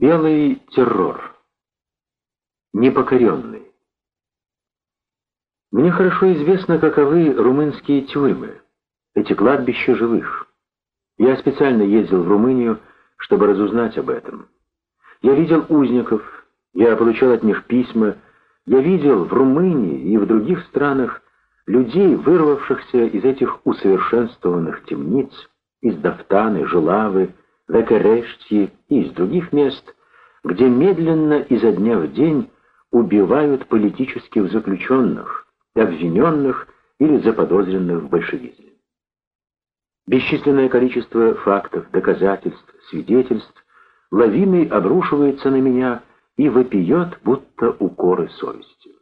Белый террор. Непокоренный. Мне хорошо известно, каковы румынские тюрьмы, эти кладбища живых. Я специально ездил в Румынию, чтобы разузнать об этом. Я видел узников, я получал от них письма, я видел в Румынии и в других странах людей, вырвавшихся из этих усовершенствованных темниц, из Дафтаны, Желавы, Векерештьи и из других мест, где медленно изо дня в день убивают политических заключенных, обвиненных или заподозренных в большевизме. Бесчисленное количество фактов, доказательств, свидетельств лавиной обрушивается на меня и вопиет, будто укоры совести.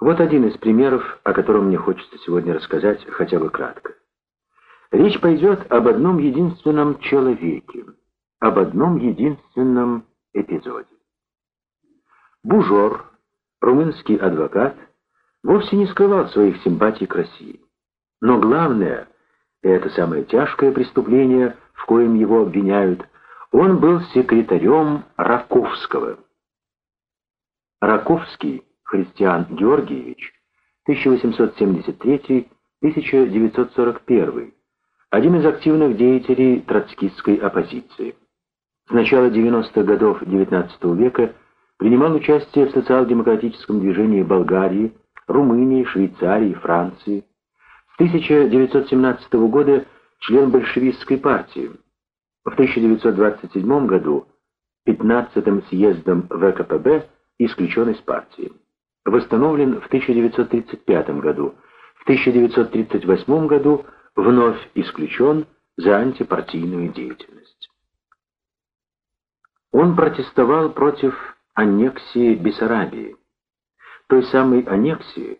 Вот один из примеров, о котором мне хочется сегодня рассказать хотя бы кратко. Речь пойдет об одном единственном человеке, об одном единственном эпизоде. Бужор, румынский адвокат, вовсе не скрывал своих симпатий к России. Но главное, и это самое тяжкое преступление, в коем его обвиняют, он был секретарем Раковского. Раковский Христиан Георгиевич, 1873-1941, один из активных деятелей троцкистской оппозиции. С начала 90-х годов XIX века принимал участие в социал-демократическом движении Болгарии, Румынии, Швейцарии, Франции. С 1917 года член большевистской партии. В 1927 году 15-м съездом ВКПБ исключен из партии. Восстановлен в 1935 году. В 1938 году вновь исключен за антипартийную деятельность. Он протестовал против аннексии Бессарабии, той самой аннексии,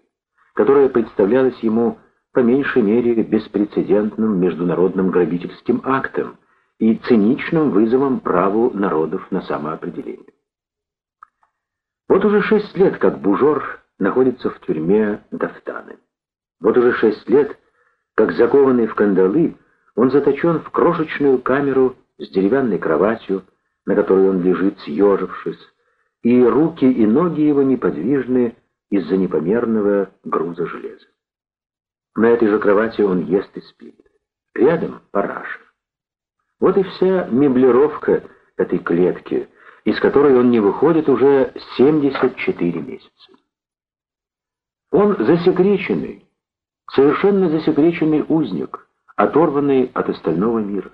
которая представлялась ему по меньшей мере беспрецедентным международным грабительским актом и циничным вызовом праву народов на самоопределение. Вот уже шесть лет, как Бужор находится в тюрьме Дафтаны. Вот уже шесть лет, как закованный в кандалы, он заточен в крошечную камеру с деревянной кроватью, на которой он лежит, съежившись, и руки и ноги его неподвижны из-за непомерного груза железа. На этой же кровати он ест и спит. Рядом параша. Вот и вся меблировка этой клетки, из которой он не выходит уже 74 месяца. Он засекреченный, Совершенно засекреченный узник, оторванный от остального мира.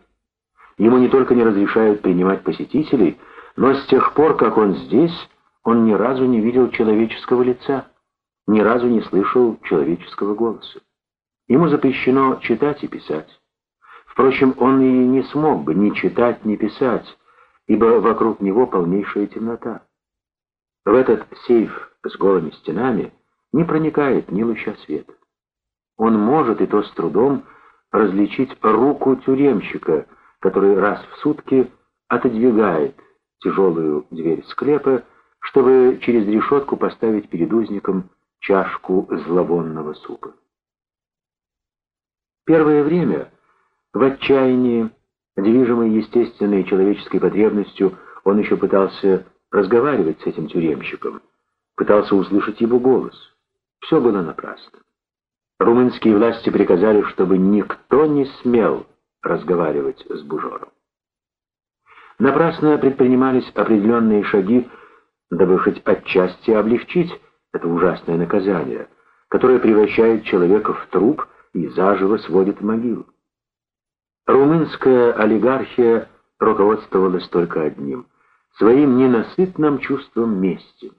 Ему не только не разрешают принимать посетителей, но с тех пор, как он здесь, он ни разу не видел человеческого лица, ни разу не слышал человеческого голоса. Ему запрещено читать и писать. Впрочем, он и не смог бы ни читать, ни писать, ибо вокруг него полнейшая темнота. В этот сейф с голыми стенами не проникает ни луча света. Он может, и то с трудом, различить руку тюремщика, который раз в сутки отодвигает тяжелую дверь склепа, чтобы через решетку поставить перед узником чашку зловонного супа. Первое время, в отчаянии, движимой естественной человеческой потребностью, он еще пытался разговаривать с этим тюремщиком, пытался услышать его голос. Все было напрасно. Румынские власти приказали, чтобы никто не смел разговаривать с Бужором. Напрасно предпринимались определенные шаги, дабы хоть отчасти облегчить это ужасное наказание, которое превращает человека в труп и заживо сводит в могилу. Румынская олигархия руководствовалась только одним — своим ненасытным чувством мести.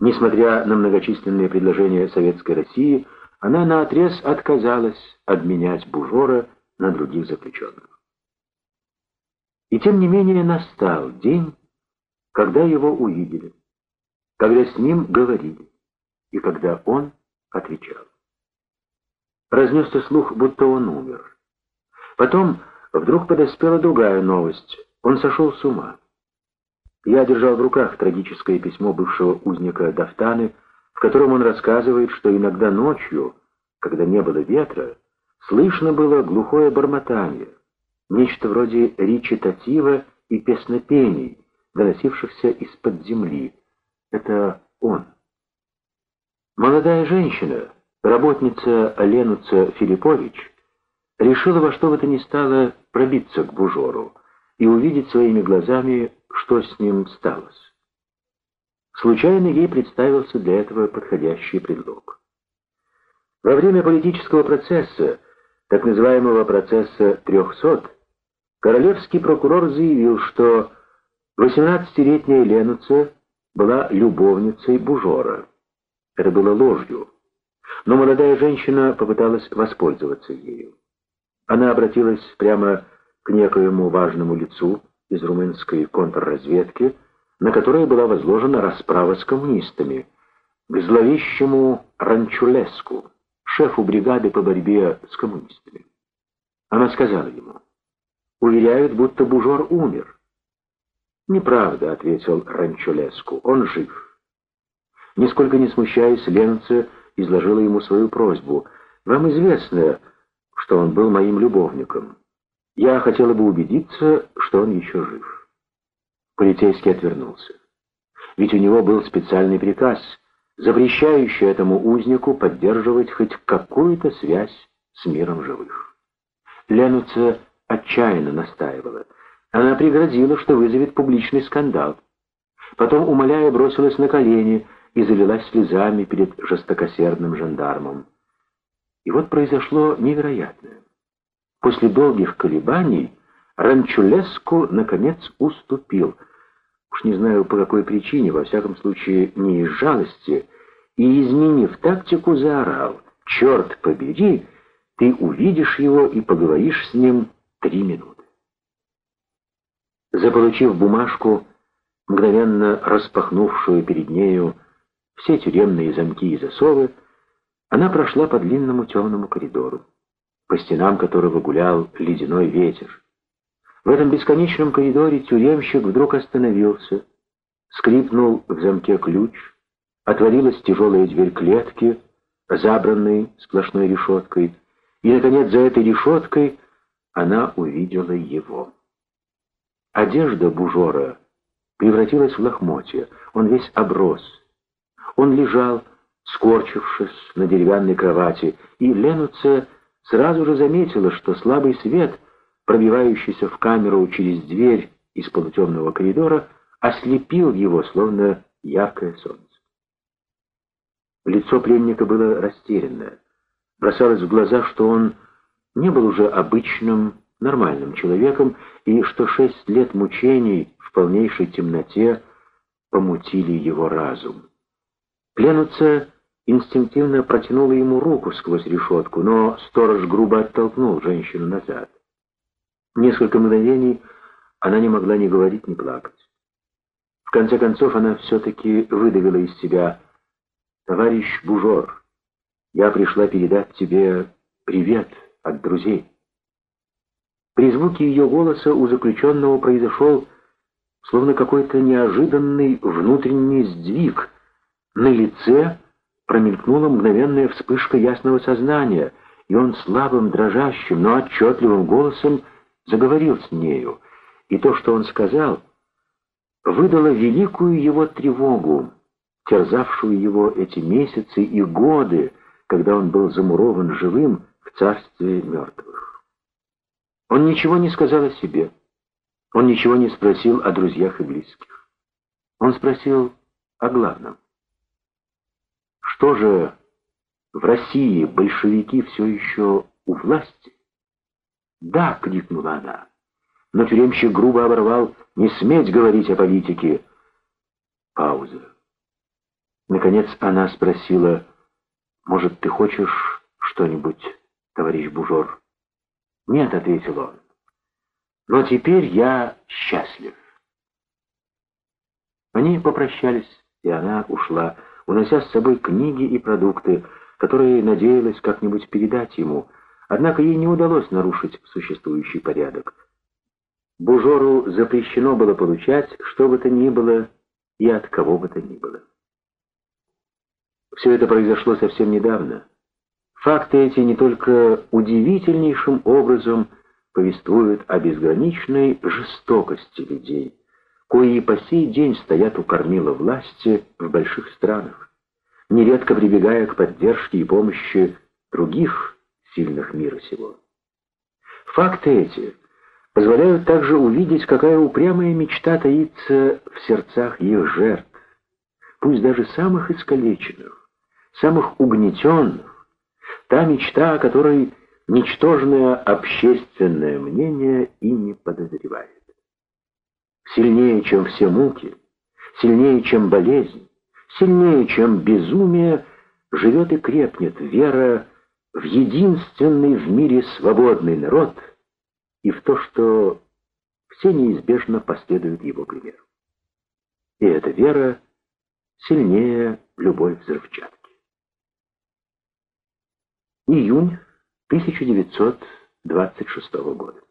Несмотря на многочисленные предложения Советской России, она наотрез отказалась обменять Бужора на других заключенных. И тем не менее настал день, когда его увидели, когда с ним говорили, и когда он отвечал. Разнесся слух, будто он умер. Потом вдруг подоспела другая новость. Он сошел с ума. Я держал в руках трагическое письмо бывшего узника Дафтаны, в котором он рассказывает, что иногда ночью, когда не было ветра, слышно было глухое бормотание, нечто вроде речитатива и песнопений, доносившихся из-под земли. Это он. Молодая женщина, работница Ленуца Филиппович, решила во что бы то ни стало пробиться к Бужору и увидеть своими глазами, что с ним сталось. Случайно ей представился для этого подходящий предлог. Во время политического процесса, так называемого процесса 300, королевский прокурор заявил, что 18-летняя Ленуца была любовницей Бужора. Это было ложью, но молодая женщина попыталась воспользоваться ею. Она обратилась прямо к некоему важному лицу из румынской контрразведки, на которое была возложена расправа с коммунистами, к зловещему Ранчулеску, шефу бригады по борьбе с коммунистами. Она сказала ему, «Уверяют, будто Бужор умер». «Неправда», — ответил Ранчулеску, — «он жив». Нисколько не смущаясь, Ленце изложила ему свою просьбу. «Вам известно, что он был моим любовником. Я хотела бы убедиться, что он еще жив». Полицейский отвернулся. Ведь у него был специальный приказ, запрещающий этому узнику поддерживать хоть какую-то связь с миром живых. Ленуца отчаянно настаивала. Она пригрозила, что вызовет публичный скандал. Потом, умоляя, бросилась на колени и залилась слезами перед жестокосердным жандармом. И вот произошло невероятное. После долгих колебаний Ранчулеску, наконец, уступил. Уж не знаю, по какой причине, во всяком случае, не из жалости, и, изменив тактику, заорал. «Черт побери, ты увидишь его и поговоришь с ним три минуты». Заполучив бумажку, мгновенно распахнувшую перед нею все тюремные замки и засовы, она прошла по длинному темному коридору, по стенам которого гулял ледяной ветер. В этом бесконечном коридоре тюремщик вдруг остановился, скрипнул в замке ключ, отворилась тяжелая дверь клетки, забранной сплошной решеткой, и, наконец, за этой решеткой она увидела его. Одежда Бужора превратилась в лохмотья, он весь оброс. Он лежал, скорчившись на деревянной кровати, и Ленуце сразу же заметила, что слабый свет, пробивающийся в камеру через дверь из полутемного коридора, ослепил его, словно яркое солнце. Лицо пленника было растерянное. Бросалось в глаза, что он не был уже обычным, нормальным человеком, и что шесть лет мучений в полнейшей темноте помутили его разум. Пленуца инстинктивно протянула ему руку сквозь решетку, но сторож грубо оттолкнул женщину назад. Несколько мгновений она не могла ни говорить, ни плакать. В конце концов она все-таки выдавила из себя «Товарищ Бужор, я пришла передать тебе привет от друзей». При звуке ее голоса у заключенного произошел словно какой-то неожиданный внутренний сдвиг. На лице промелькнула мгновенная вспышка ясного сознания, и он слабым, дрожащим, но отчетливым голосом заговорил с нею, и то, что он сказал, выдало великую его тревогу, терзавшую его эти месяцы и годы, когда он был замурован живым в царстве мертвых. Он ничего не сказал о себе, он ничего не спросил о друзьях и близких. Он спросил о главном. Что же, в России большевики все еще у власти? «Да!» — крикнула она. Но тюремщик грубо оборвал «Не сметь говорить о политике!» Пауза. Наконец она спросила «Может, ты хочешь что-нибудь, товарищ Бужор?» «Нет», — ответил он. «Но теперь я счастлив». Они попрощались, и она ушла унося с собой книги и продукты, которые надеялась как-нибудь передать ему, однако ей не удалось нарушить существующий порядок. Бужору запрещено было получать что бы то ни было и от кого бы то ни было. Все это произошло совсем недавно. Факты эти не только удивительнейшим образом повествуют о безграничной жестокости людей, кои по сей день стоят у кормила власти в больших странах, нередко прибегая к поддержке и помощи других сильных мира сего. Факты эти позволяют также увидеть, какая упрямая мечта таится в сердцах их жертв, пусть даже самых искалеченных, самых угнетенных, та мечта, о которой ничтожное общественное мнение и не подозревает. Сильнее, чем все муки, сильнее, чем болезнь, сильнее, чем безумие, живет и крепнет вера в единственный в мире свободный народ и в то, что все неизбежно последуют его примеру. И эта вера сильнее любой взрывчатки. Июнь 1926 года.